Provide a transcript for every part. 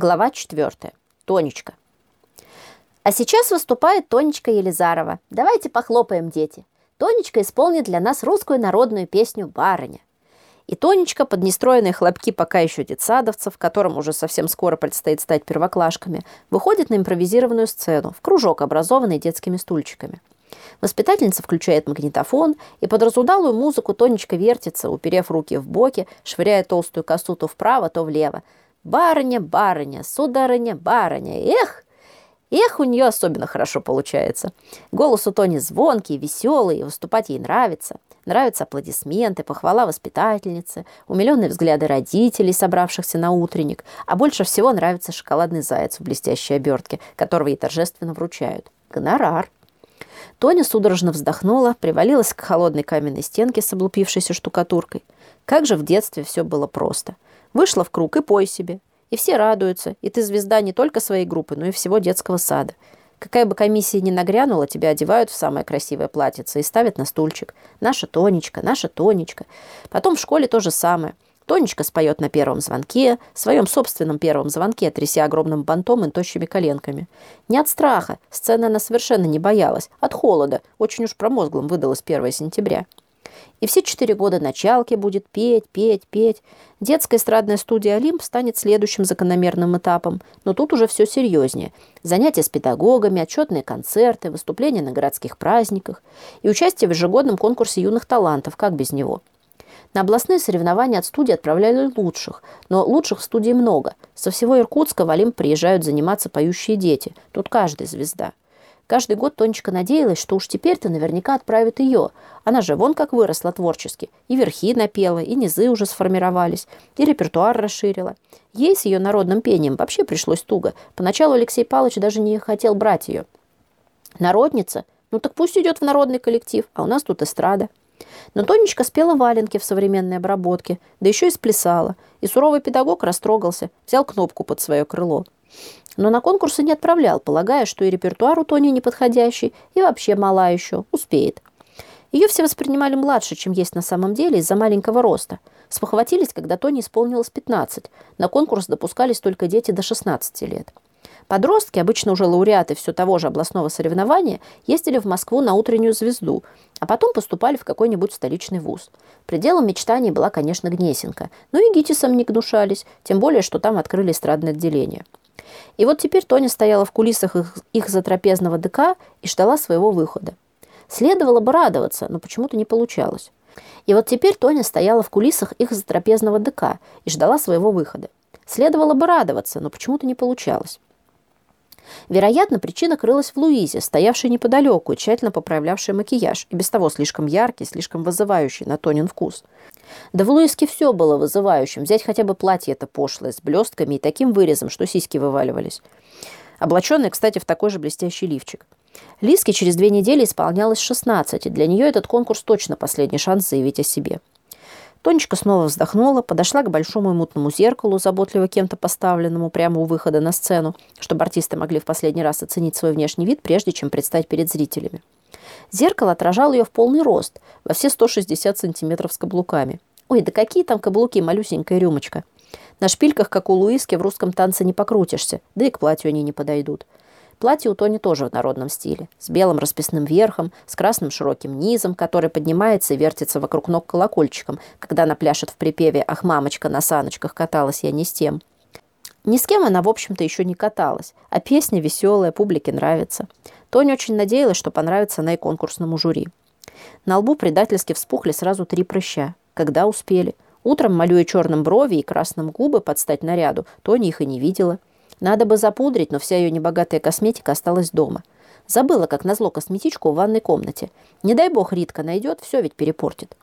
Глава 4. Тонечка. А сейчас выступает Тонечка Елизарова. Давайте похлопаем, дети. Тонечка исполнит для нас русскую народную песню «Барыня». И Тонечка, под нестроенные хлопки пока еще детсадовцев, которым уже совсем скоро предстоит стать первоклашками, выходит на импровизированную сцену, в кружок, образованный детскими стульчиками. Воспитательница включает магнитофон, и под разудалую музыку Тонечка вертится, уперев руки в боки, швыряя толстую косу то вправо, то влево, Барыня, барыня, сударыня, барыня. Эх! Эх, у нее особенно хорошо получается. Голос у Тони звонкий, веселый, выступать ей нравится. Нравятся аплодисменты, похвала воспитательницы, умиленные взгляды родителей, собравшихся на утренник. А больше всего нравится шоколадный заяц в блестящей обертке, которого ей торжественно вручают. Гонорар. Тоня судорожно вздохнула, привалилась к холодной каменной стенке с облупившейся штукатуркой. Как же в детстве все было просто – Вышла в круг и пой себе. И все радуются, и ты звезда не только своей группы, но и всего детского сада. Какая бы комиссия ни нагрянула, тебя одевают в самое красивое платьице и ставят на стульчик. Наша Тонечка, наша Тонечка. Потом в школе то же самое. Тонечка споет на первом звонке, своем собственном первом звонке, тряся огромным бантом и тощими коленками. Не от страха, сцены она совершенно не боялась, от холода, очень уж промозглым выдалось 1 сентября. И все четыре года началки будет петь, петь, петь. Детская эстрадная студия «Олимп» станет следующим закономерным этапом, но тут уже все серьезнее. Занятия с педагогами, отчетные концерты, выступления на городских праздниках и участие в ежегодном конкурсе юных талантов, как без него. На областные соревнования от студии отправляли лучших, но лучших в студии много. Со всего Иркутска в Олимп приезжают заниматься поющие дети. Тут каждый звезда. Каждый год Тонечка надеялась, что уж теперь-то наверняка отправят ее. Она же вон как выросла творчески. И верхи напела, и низы уже сформировались, и репертуар расширила. Ей с ее народным пением вообще пришлось туго. Поначалу Алексей Павлович даже не хотел брать ее. Народница? Ну так пусть идет в народный коллектив, а у нас тут эстрада. Но Тонечка спела валенки в современной обработке, да еще и сплясала. И суровый педагог растрогался, взял кнопку под свое крыло но на конкурсы не отправлял, полагая, что и репертуар у Тони неподходящий, и вообще мала еще, успеет. Ее все воспринимали младше, чем есть на самом деле, из-за маленького роста. Спохватились, когда Тони исполнилось 15. На конкурс допускались только дети до 16 лет. Подростки, обычно уже лауреаты все того же областного соревнования, ездили в Москву на утреннюю звезду, а потом поступали в какой-нибудь столичный вуз. Пределом мечтаний была, конечно, Гнесинка, но и Гитисом не гнушались, тем более, что там открыли эстрадное отделение. И вот теперь Тоня стояла в кулисах их, их затрапезного ДК и ждала своего выхода. Следовало бы радоваться, но почему-то не получалось. И вот теперь Тоня стояла в кулисах их затрапезного ДК и ждала своего выхода. Следовало бы радоваться, но почему-то не получалось. Вероятно, причина крылась в Луизе, стоявшей неподалеку тщательно поправлявшей макияж, и без того слишком яркий, слишком вызывающий на Тонин вкус. Да в Луиске все было вызывающим. Взять хотя бы платье это пошлое, с блестками и таким вырезом, что сиськи вываливались. Облаченный, кстати, в такой же блестящий лифчик. Лиске через две недели исполнялось 16, и для нее этот конкурс точно последний шанс заявить о себе. Тонечка снова вздохнула, подошла к большому мутному зеркалу, заботливо кем-то поставленному прямо у выхода на сцену, чтобы артисты могли в последний раз оценить свой внешний вид, прежде чем предстать перед зрителями. Зеркало отражало ее в полный рост, во все 160 сантиметров с каблуками. Ой, да какие там каблуки, малюсенькая рюмочка. На шпильках, как у Луиски, в русском танце не покрутишься, да и к платью они не подойдут. Платье у Тони тоже в народном стиле, с белым расписным верхом, с красным широким низом, который поднимается и вертится вокруг ног колокольчиком, когда она пляшет в припеве «Ах, мамочка, на саночках каталась я не с тем». Ни с кем она, в общем-то, еще не каталась, а песня веселая, публике нравится. Тоня очень надеялась, что понравится она и конкурсному жюри. На лбу предательски вспухли сразу три прыща. Когда успели? Утром, малюя черным брови и красным губы под стать наряду, Тоня их и не видела. Надо бы запудрить, но вся ее небогатая косметика осталась дома. Забыла, как назло, косметичку в ванной комнате. Не дай бог Ритка найдет, все ведь перепортит.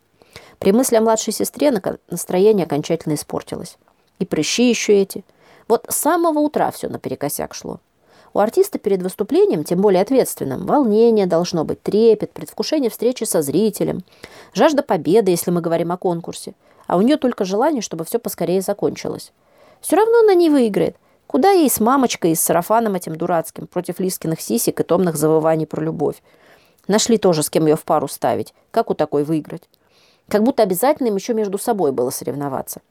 При мысли о младшей сестре настроение окончательно испортилось. И прыщи еще эти. Вот с самого утра все наперекосяк шло. У артиста перед выступлением, тем более ответственным, волнение должно быть, трепет, предвкушение встречи со зрителем, жажда победы, если мы говорим о конкурсе. А у нее только желание, чтобы все поскорее закончилось. Все равно она не выиграет. Куда ей с мамочкой и с сарафаном этим дурацким против Лискиных сисек и томных завываний про любовь? Нашли тоже, с кем ее в пару ставить. Как у такой выиграть? Как будто обязательно им еще между собой было соревноваться.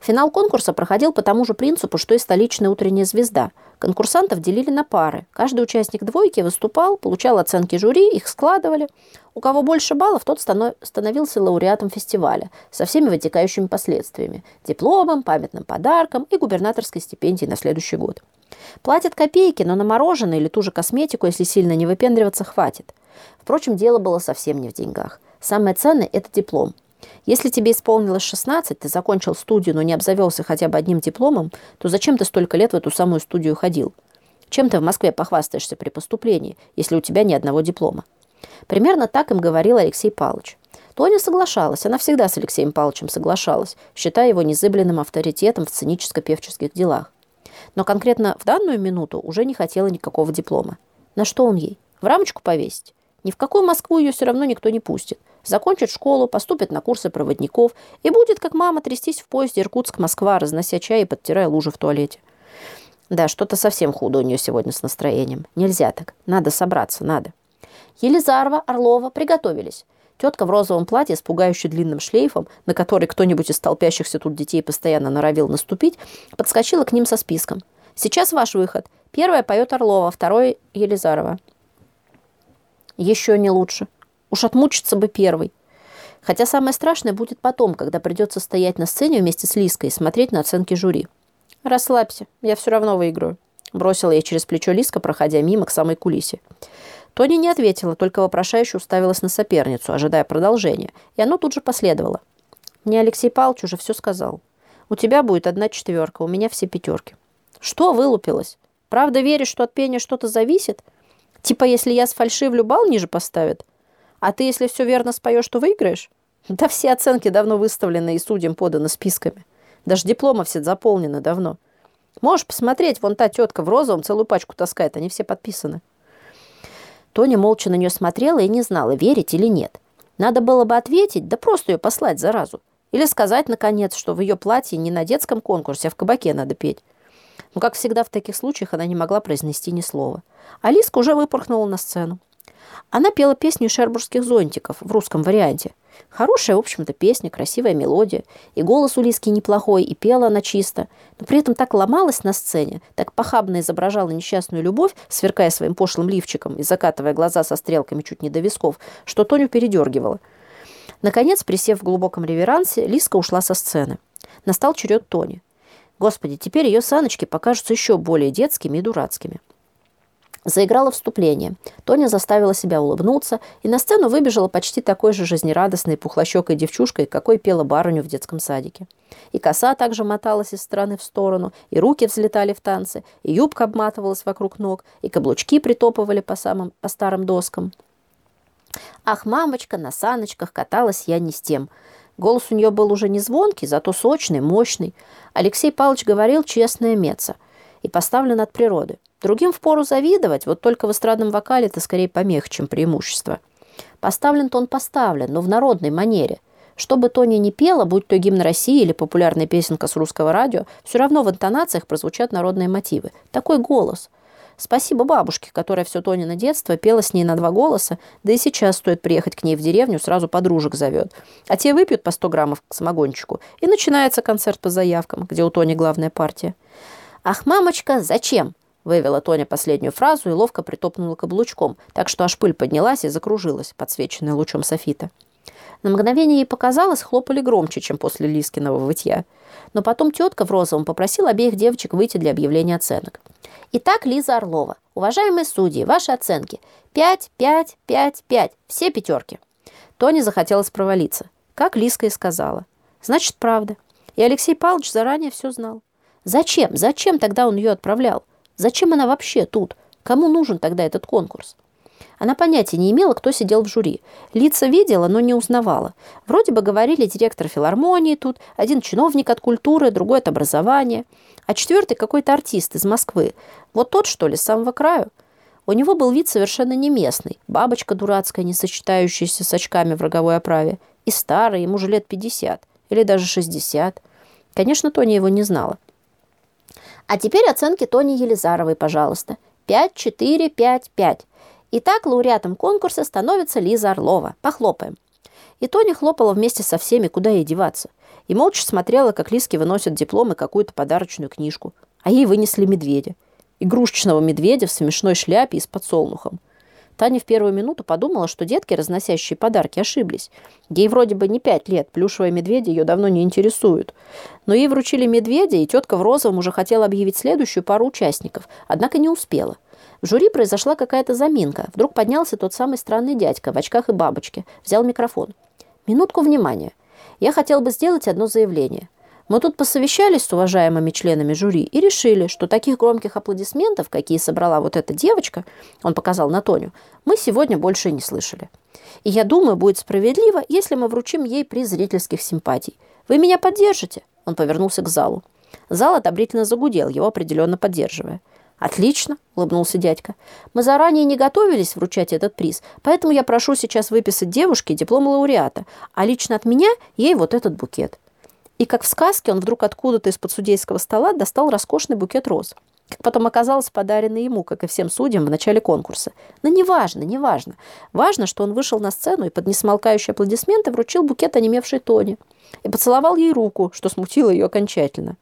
Финал конкурса проходил по тому же принципу, что и столичная утренняя звезда. Конкурсантов делили на пары. Каждый участник двойки выступал, получал оценки жюри, их складывали. У кого больше баллов, тот становился лауреатом фестиваля со всеми вытекающими последствиями – дипломом, памятным подарком и губернаторской стипендией на следующий год. Платят копейки, но на мороженое или ту же косметику, если сильно не выпендриваться, хватит. Впрочем, дело было совсем не в деньгах. Самое ценное – это диплом. Если тебе исполнилось 16, ты закончил студию, но не обзавелся хотя бы одним дипломом, то зачем ты столько лет в эту самую студию ходил? Чем ты в Москве похвастаешься при поступлении, если у тебя ни одного диплома? Примерно так им говорил Алексей Павлович. Тоня соглашалась, она всегда с Алексеем Павловичем соглашалась, считая его незыблемым авторитетом в сценическо-певческих делах. Но конкретно в данную минуту уже не хотела никакого диплома. На что он ей? В рамочку повесить? Ни в какую Москву ее все равно никто не пустит. Закончит школу, поступит на курсы проводников и будет, как мама, трястись в поезде Иркутск-Москва, разнося чай и подтирая лужи в туалете. Да, что-то совсем худо у нее сегодня с настроением. Нельзя так. Надо собраться, надо. Елизарова, Орлова приготовились. Тетка в розовом платье с пугающе длинным шлейфом, на который кто-нибудь из толпящихся тут детей постоянно норовил наступить, подскочила к ним со списком. «Сейчас ваш выход. Первая поет Орлова, второй – Елизарова». Еще не лучше. Уж отмучиться бы первый. Хотя самое страшное будет потом, когда придется стоять на сцене вместе с Лиской и смотреть на оценки жюри. «Расслабься, я все равно выиграю», – бросила я через плечо Лиска, проходя мимо к самой кулисе. Тони не ответила, только вопрошающе уставилась на соперницу, ожидая продолжения, и оно тут же последовало. Мне Алексей Павлович уже все сказал. У тебя будет одна четверка, у меня все пятерки. Что вылупилось? Правда веришь, что от пения что-то зависит? Типа, если я сфальшивлю, бал ниже поставят? А ты, если все верно споешь, то выиграешь? Да все оценки давно выставлены и судьям поданы списками. Даже дипломы все заполнены давно. Можешь посмотреть, вон та тетка в розовом целую пачку таскает, они все подписаны. Тоня молча на нее смотрела и не знала, верить или нет. Надо было бы ответить, да просто ее послать заразу. Или сказать, наконец, что в ее платье не на детском конкурсе, а в кабаке надо петь. Но, как всегда в таких случаях, она не могла произнести ни слова. Алиска уже выпорхнула на сцену. Она пела песню шербургских зонтиков в русском варианте. Хорошая, в общем-то, песня, красивая мелодия. И голос у Лиски неплохой, и пела она чисто. Но при этом так ломалась на сцене, так похабно изображала несчастную любовь, сверкая своим пошлым лифчиком и закатывая глаза со стрелками чуть не до висков, что Тоню передергивала. Наконец, присев в глубоком реверансе, Лиска ушла со сцены. Настал черед Тони. Господи, теперь ее саночки покажутся еще более детскими и дурацкими. Заиграла вступление. Тоня заставила себя улыбнуться, и на сцену выбежала почти такой же жизнерадостной пухлощекой девчушкой, какой пела барыню в детском садике. И коса также моталась из стороны в сторону, и руки взлетали в танцы, и юбка обматывалась вокруг ног, и каблучки притопывали по, самым, по старым доскам. Ах, мамочка, на саночках каталась я не с тем. Голос у нее был уже не звонкий, зато сочный, мощный. Алексей Павлович говорил честное меца и поставлен от природы. Другим впору завидовать, вот только в эстрадном вокале это скорее помех, чем преимущество. Поставлен-то он поставлен, но в народной манере. Что бы Тоня ни пела, будь то гимн России или популярная песенка с русского радио, все равно в интонациях прозвучат народные мотивы. Такой голос. Спасибо бабушке, которая все Тонино детство пела с ней на два голоса, да и сейчас стоит приехать к ней в деревню, сразу подружек зовет. А те выпьют по 100 граммов к самогончику, и начинается концерт по заявкам, где у Тони главная партия. «Ах, мамочка, зачем?» Вывела Тоня последнюю фразу и ловко притопнула каблучком, так что аж пыль поднялась и закружилась, подсвеченная лучом софита. На мгновение ей показалось, хлопали громче, чем после Лискиного вытья. Но потом тетка в розовом попросила обеих девочек выйти для объявления оценок. Итак, Лиза Орлова. Уважаемые судьи, ваши оценки. Пять, пять, пять, пять. Все пятерки. Тоне захотелось провалиться. Как Лиска и сказала. Значит, правда. И Алексей Павлович заранее все знал. Зачем? Зачем тогда он ее отправлял? Зачем она вообще тут? Кому нужен тогда этот конкурс? Она понятия не имела, кто сидел в жюри. Лица видела, но не узнавала. Вроде бы говорили директор филармонии тут, один чиновник от культуры, другой от образования, а четвертый какой-то артист из Москвы. Вот тот, что ли, с самого краю. У него был вид совершенно не местный. Бабочка дурацкая, не сочетающаяся с очками в роговой оправе. И старый, ему же лет 50 или даже 60. Конечно, Тоня его не знала. А теперь оценки Тони Елизаровой, пожалуйста. 5, 4, 5, 5. Итак, лауреатом конкурса становится Лиза Орлова. Похлопаем. И Тоня хлопала вместе со всеми, куда ей деваться. и молча смотрела, как Лиске выносят диплом и какую-то подарочную книжку. А ей вынесли медведя. Игрушечного медведя в смешной шляпе и с подсолнухом. Таня в первую минуту подумала, что детки, разносящие подарки, ошиблись. Ей вроде бы не пять лет, плюшевые медведи ее давно не интересуют. Но ей вручили медведя, и тетка в розовом уже хотела объявить следующую пару участников, однако не успела. В жюри произошла какая-то заминка. Вдруг поднялся тот самый странный дядька в очках и бабочке. Взял микрофон. «Минутку внимания. Я хотел бы сделать одно заявление. Мы тут посовещались с уважаемыми членами жюри и решили, что таких громких аплодисментов, какие собрала вот эта девочка, он показал на Тоню, мы сегодня больше не слышали. И я думаю, будет справедливо, если мы вручим ей приз зрительских симпатий. Вы меня поддержите?» Он повернулся к залу. Зал одобрительно загудел, его определенно поддерживая. «Отлично», — улыбнулся дядька. «Мы заранее не готовились вручать этот приз, поэтому я прошу сейчас выписать девушке диплом лауреата, а лично от меня ей вот этот букет». И как в сказке он вдруг откуда-то из-под судейского стола достал роскошный букет роз. Как потом оказалось, подаренный ему, как и всем судьям, в начале конкурса. Но неважно, неважно. Важно, что он вышел на сцену и под несмолкающие аплодисменты вручил букет онемевшей Тоне. И поцеловал ей руку, что смутило ее окончательно.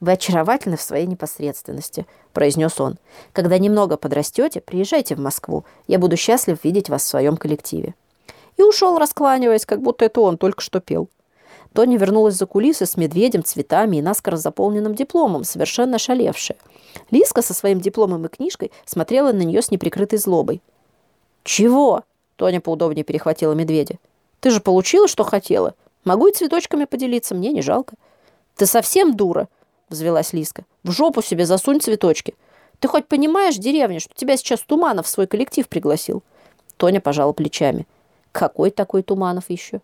«Вы очаровательны в своей непосредственности», – произнес он. «Когда немного подрастете, приезжайте в Москву. Я буду счастлив видеть вас в своем коллективе». И ушел, раскланиваясь, как будто это он только что пел. Тоня вернулась за кулисы с медведем, цветами и наскоро заполненным дипломом, совершенно шалевшая. Лиска со своим дипломом и книжкой смотрела на нее с неприкрытой злобой. «Чего?» – Тоня поудобнее перехватила медведя. «Ты же получила, что хотела. Могу и цветочками поделиться, мне не жалко». «Ты совсем дура?» – взвелась Лиска. «В жопу себе засунь цветочки. Ты хоть понимаешь, деревня, что тебя сейчас Туманов в свой коллектив пригласил?» Тоня пожала плечами. «Какой такой Туманов еще?»